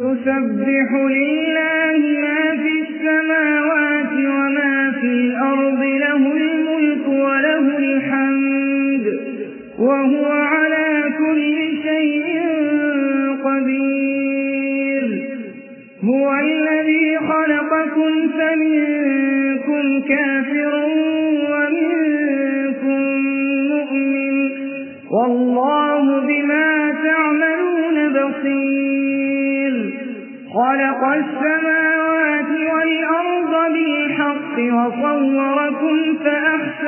يسبح لله ما في السماوات وما في الأرض له الملك وله الحمد وهو على كل شيء قدير. هو الذي خلقكم فمنكم كافر ومنكم مؤمن والله بما خلق السماوات والأرض بالحق وصوركم فأحسن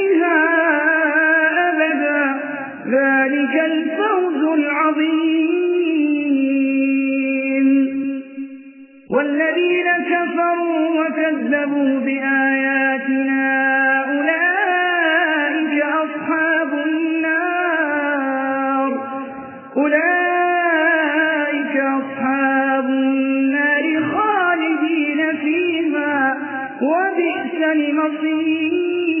ذلك الفوز العظيم. والذين كفروا وكذبوا بآياتنا أولئك أصحاب النار. أولئك أصحاب النار خالدين فيها وبئس المصير.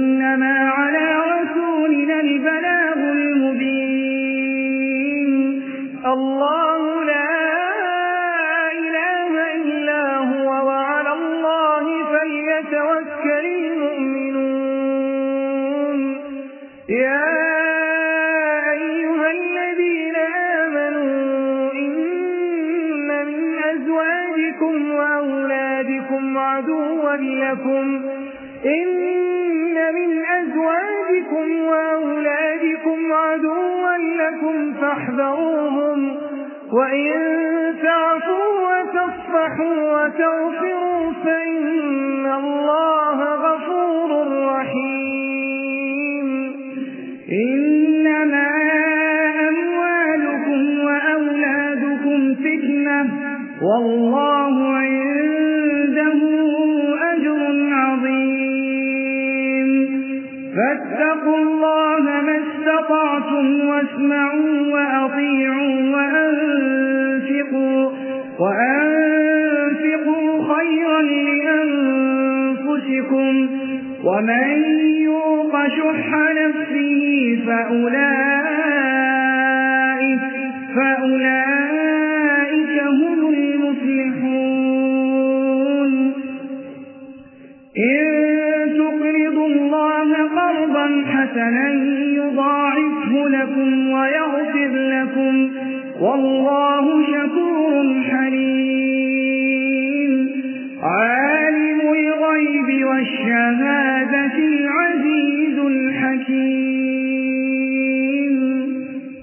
أنفسكم وأولادكم عدوا لكم. إن من أزواجكم وأولادكم عدوا لكم فاحذروهم. وإن تعفوا وتصفحوا وتغفروا والله عنده أجر عظيم. فاتقوا الله ما استطعتم واسمعوا وأطيعوا وأنفقوا, وأنفقوا خيرا لأنفسكم. ومن يوق شح نفسه فأولئك, فأولئك إن تقرضوا الله قرضا حسنا يضاعفه لكم ويغفر لكم. والله شكور